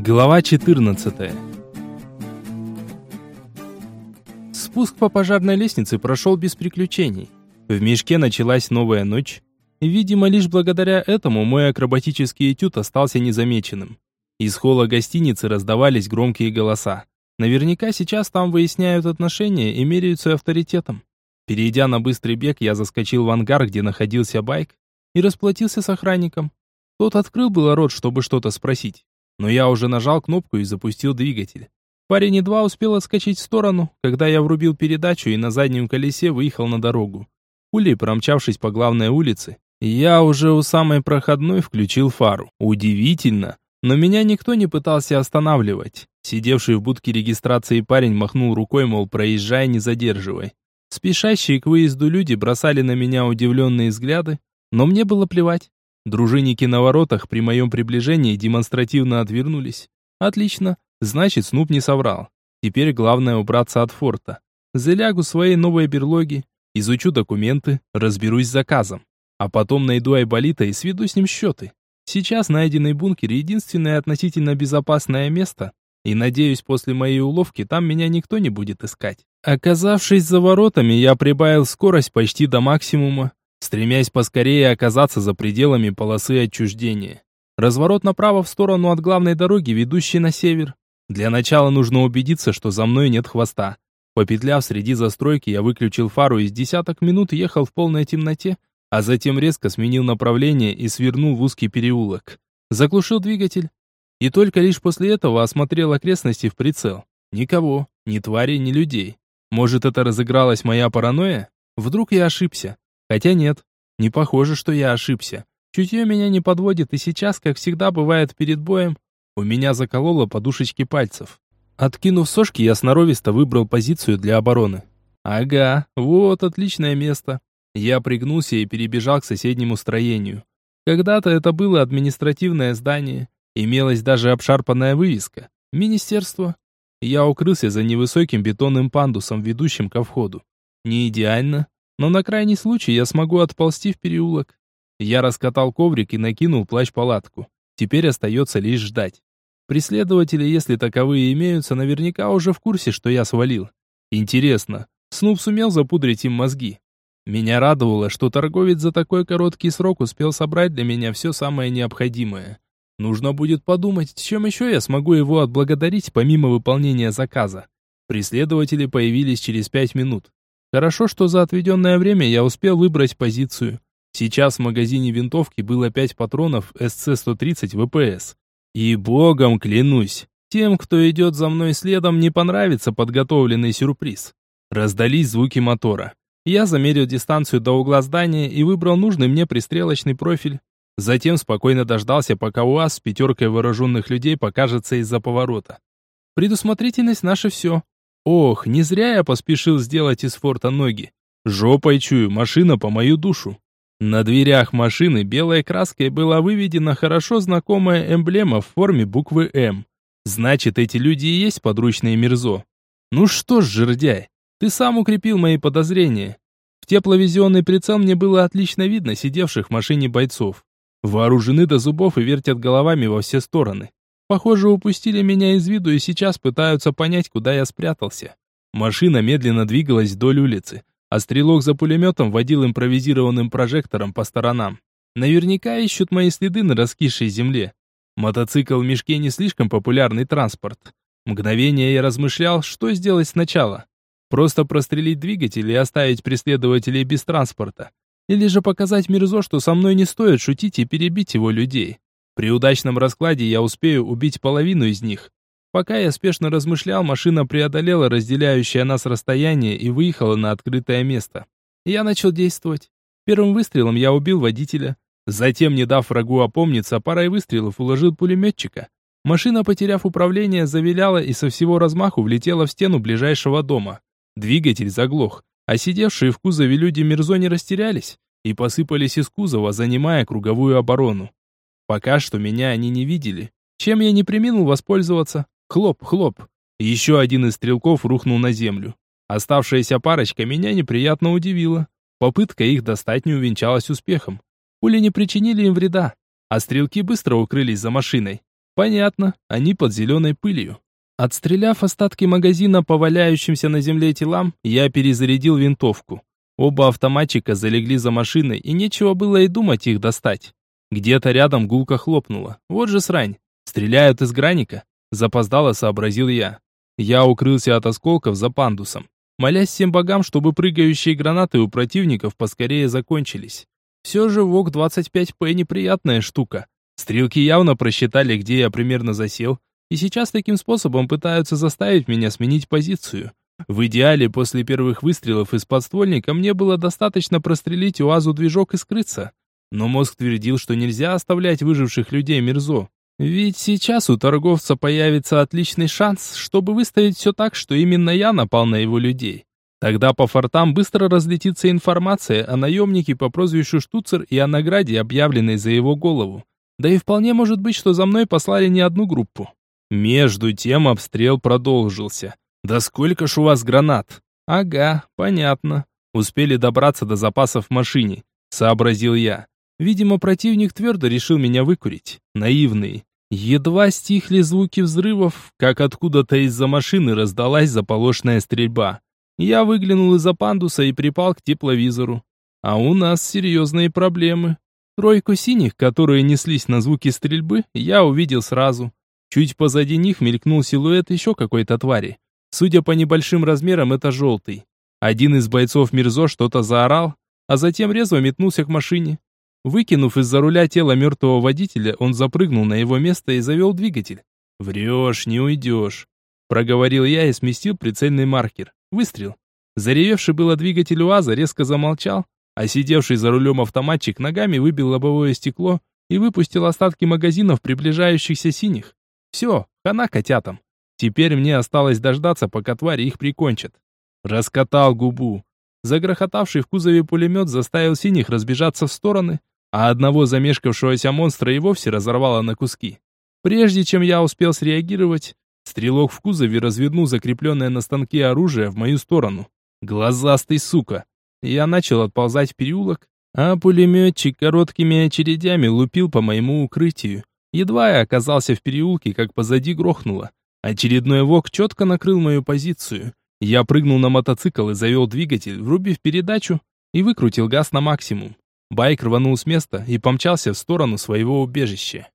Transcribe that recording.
Глава 14 Спуск по пожарной лестнице прошел без приключений. В мешке началась новая ночь. Видимо, лишь благодаря этому мой акробатический этюд остался незамеченным. Из холла гостиницы раздавались громкие голоса. Наверняка сейчас там выясняют отношения и меряются авторитетом. Перейдя на быстрый бег, я заскочил в ангар, где находился байк, и расплатился с охранником. Тот открыл было рот, чтобы что-то спросить, но я уже нажал кнопку и запустил двигатель. Парень едва успел отскочить в сторону, когда я врубил передачу и на заднем колесе выехал на дорогу. Пулей промчавшись по главной улице, я уже у самой проходной включил фару. Удивительно, но меня никто не пытался останавливать. Сидевший в будке регистрации парень махнул рукой, мол, проезжай, не задерживай. Спешащие к выезду люди бросали на меня удивленные взгляды, но мне было плевать. Дружинники на воротах при моем приближении демонстративно отвернулись. Отлично, значит, Снуп не соврал. Теперь главное убраться от форта. Залягу своей новой берлоге, изучу документы, разберусь с заказом. А потом найду Айболита и сведу с ним счеты. Сейчас найденный бункер единственное относительно безопасное место, и надеюсь, после моей уловки там меня никто не будет искать. Оказавшись за воротами, я прибавил скорость почти до максимума, стремясь поскорее оказаться за пределами полосы отчуждения. Разворот направо в сторону от главной дороги, ведущей на север. Для начала нужно убедиться, что за мной нет хвоста. Попетляв среди застройки, я выключил фару и с десяток минут ехал в полной темноте, а затем резко сменил направление и свернул в узкий переулок. Заглушил двигатель. И только лишь после этого осмотрел окрестности в прицел. Никого, ни твари, ни людей. Может, это разыгралась моя паранойя? Вдруг я ошибся? Хотя нет, не похоже, что я ошибся. Чутье меня не подводит, и сейчас, как всегда бывает перед боем, у меня закололо подушечки пальцев. Откинув сошки, я сноровисто выбрал позицию для обороны. Ага, вот отличное место. Я пригнулся и перебежал к соседнему строению. Когда-то это было административное здание, имелась даже обшарпанная вывеска. Министерство. Я укрылся за невысоким бетонным пандусом, ведущим ко входу. Не идеально, но на крайний случай я смогу отползти в переулок. Я раскатал коврик и накинул плащ-палатку. Теперь остается лишь ждать. Преследователи, если таковые имеются, наверняка уже в курсе, что я свалил. Интересно, Снуп сумел запудрить им мозги? Меня радовало, что торговец за такой короткий срок успел собрать для меня все самое необходимое. Нужно будет подумать, чем еще я смогу его отблагодарить, помимо выполнения заказа. Преследователи появились через пять минут. Хорошо, что за отведенное время я успел выбрать позицию. Сейчас в магазине винтовки было 5 патронов СЦ-130 ВПС. И богом клянусь, тем, кто идет за мной следом, не понравится подготовленный сюрприз. Раздались звуки мотора. Я замерил дистанцию до угла здания и выбрал нужный мне пристрелочный профиль. Затем спокойно дождался, пока УАЗ с пятеркой вооруженных людей покажется из-за поворота. Предусмотрительность наше все. Ох, не зря я поспешил сделать из форта ноги. Жопой чую, машина по мою душу. На дверях машины белой краской была выведена хорошо знакомая эмблема в форме буквы «М». Значит, эти люди и есть подручные Мирзо. Ну что ж, жердяй, ты сам укрепил мои подозрения. В тепловизионный прицел мне было отлично видно сидевших в машине бойцов. Вооружены до зубов и вертят головами во все стороны. Похоже, упустили меня из виду и сейчас пытаются понять, куда я спрятался. Машина медленно двигалась вдоль улицы, а стрелок за пулеметом водил импровизированным прожектором по сторонам. Наверняка ищут мои следы на раскисшей земле. Мотоцикл в мешке не слишком популярный транспорт. Мгновение я размышлял, что сделать сначала. Просто прострелить двигатель и оставить преследователей без транспорта. Или же показать Мирзо, что со мной не стоит шутить и перебить его людей. При удачном раскладе я успею убить половину из них. Пока я спешно размышлял, машина преодолела разделяющее нас расстояние и выехала на открытое место. Я начал действовать. Первым выстрелом я убил водителя. Затем, не дав врагу опомниться, парой выстрелов уложил пулеметчика. Машина, потеряв управление, завиляла и со всего размаху влетела в стену ближайшего дома. Двигатель заглох, а сидевшие в кузове люди Мирзо не растерялись и посыпались из кузова, занимая круговую оборону. Пока что меня они не видели. Чем я не приминул воспользоваться? Хлоп, хлоп. Еще один из стрелков рухнул на землю. Оставшаяся парочка меня неприятно удивила. Попытка их достать не увенчалась успехом. Пули не причинили им вреда, а стрелки быстро укрылись за машиной. Понятно, они под зеленой пылью. Отстреляв остатки магазина по валяющимся на земле телам, я перезарядил винтовку. Оба автоматчика залегли за машиной, и нечего было и думать их достать. Где-то рядом гулко хлопнуло. Вот же срань. Стреляют из граника. Запоздало сообразил я. Я укрылся от осколков за пандусом, молясь всем богам, чтобы прыгающие гранаты у противников поскорее закончились. Все же ВОК-25П неприятная штука. Стрелки явно просчитали, где я примерно засел, и сейчас таким способом пытаются заставить меня сменить позицию. В идеале после первых выстрелов из подствольника мне было достаточно прострелить УАЗу движок и скрыться. Но мозг твердил, что нельзя оставлять выживших людей мерзо. Ведь сейчас у торговца появится отличный шанс, чтобы выставить все так, что именно я напал на его людей. Тогда по фортам быстро разлетится информация о наемнике по прозвищу Штуцер и о награде, объявленной за его голову. Да и вполне может быть, что за мной послали не одну группу. Между тем обстрел продолжился. «Да сколько ж у вас гранат?» «Ага, понятно. Успели добраться до запасов в машине», — сообразил я. Видимо, противник твердо решил меня выкурить. Наивный. Едва стихли звуки взрывов, как откуда-то из-за машины раздалась заполошная стрельба. Я выглянул из-за пандуса и припал к тепловизору. А у нас серьезные проблемы. Тройку синих, которые неслись на звуки стрельбы, я увидел сразу. Чуть позади них мелькнул силуэт еще какой-то твари. Судя по небольшим размерам, это желтый. Один из бойцов Мирзо что-то заорал, а затем резво метнулся к машине. Выкинув из-за руля тело мертвого водителя, он запрыгнул на его место и завел двигатель. «Врешь, не уйдешь», — проговорил я и сместил прицельный маркер. Выстрел. Заревевший было двигатель УАЗа резко замолчал, а сидевший за рулем автоматчик ногами выбил лобовое стекло и выпустил остатки магазинов приближающихся синих. Все, хана котятам. Теперь мне осталось дождаться, пока твари их прикончат. Раскатал губу. Загрохотавший в кузове пулемет заставил синих разбежаться в стороны, а одного замешкавшегося монстра и вовсе разорвало на куски. Прежде чем я успел среагировать, стрелок в кузове развернул закрепленное на станке оружие в мою сторону. Глазастый сука! Я начал отползать в переулок, а пулеметчик короткими очередями лупил по моему укрытию. Едва я оказался в переулке, как позади грохнуло. Очередной вок четко накрыл мою позицию. Я прыгнул на мотоцикл и завел двигатель, врубив передачу и выкрутил газ на максимум. Байк рванул с места и помчался в сторону своего убежища.